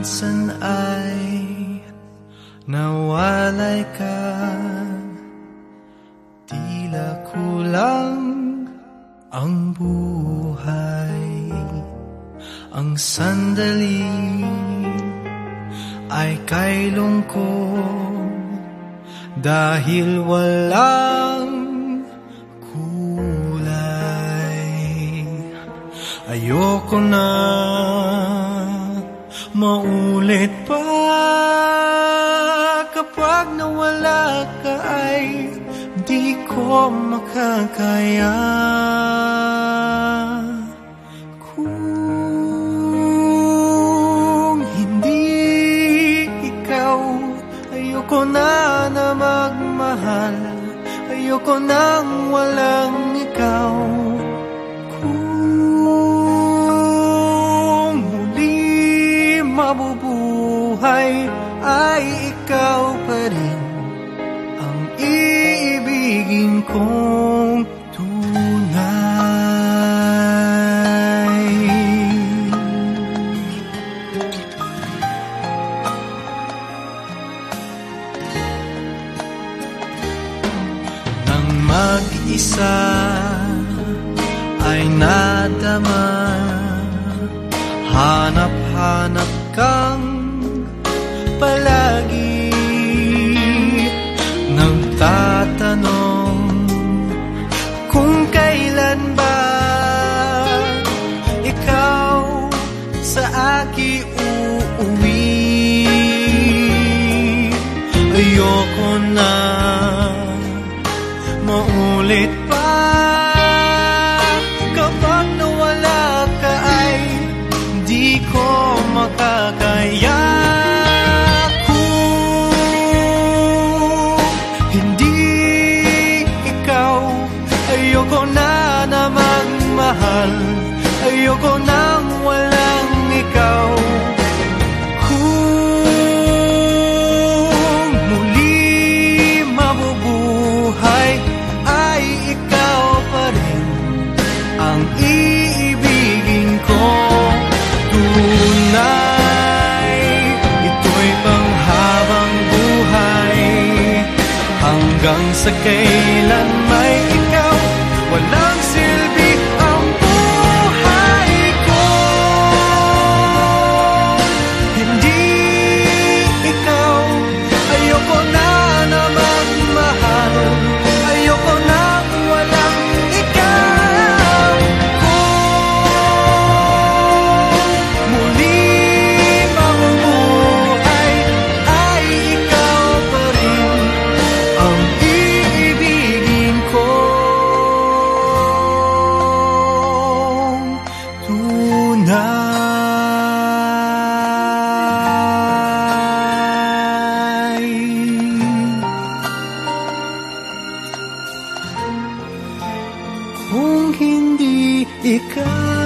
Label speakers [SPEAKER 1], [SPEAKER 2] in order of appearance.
[SPEAKER 1] minsan ay nawalay ka Tila kulang ang buhay. Ang sandali ay kay lungkot Dahil walang kulay. Ayoko na maulit pa Kapag nawala ka ay di ko makakaya. Kung hindi ikaw Ayoko na na magmahal. Ayoko nang walang ikaw mabubuhay Ay ikaw pa rin Ang iibigin kong tunay. Nang mag-isa ay nadama Hanap-hanap sa aki uuwi Ayoko na maulit pa. Kapag nawala ka ay di ko makakaya. Kung hindi ikaw Ayoko na na magmahal Ayoko nang Ang iibigin ko. Tunay Ito'y panghabang buhay. Hanggang sa kailan Kung hindi ikaw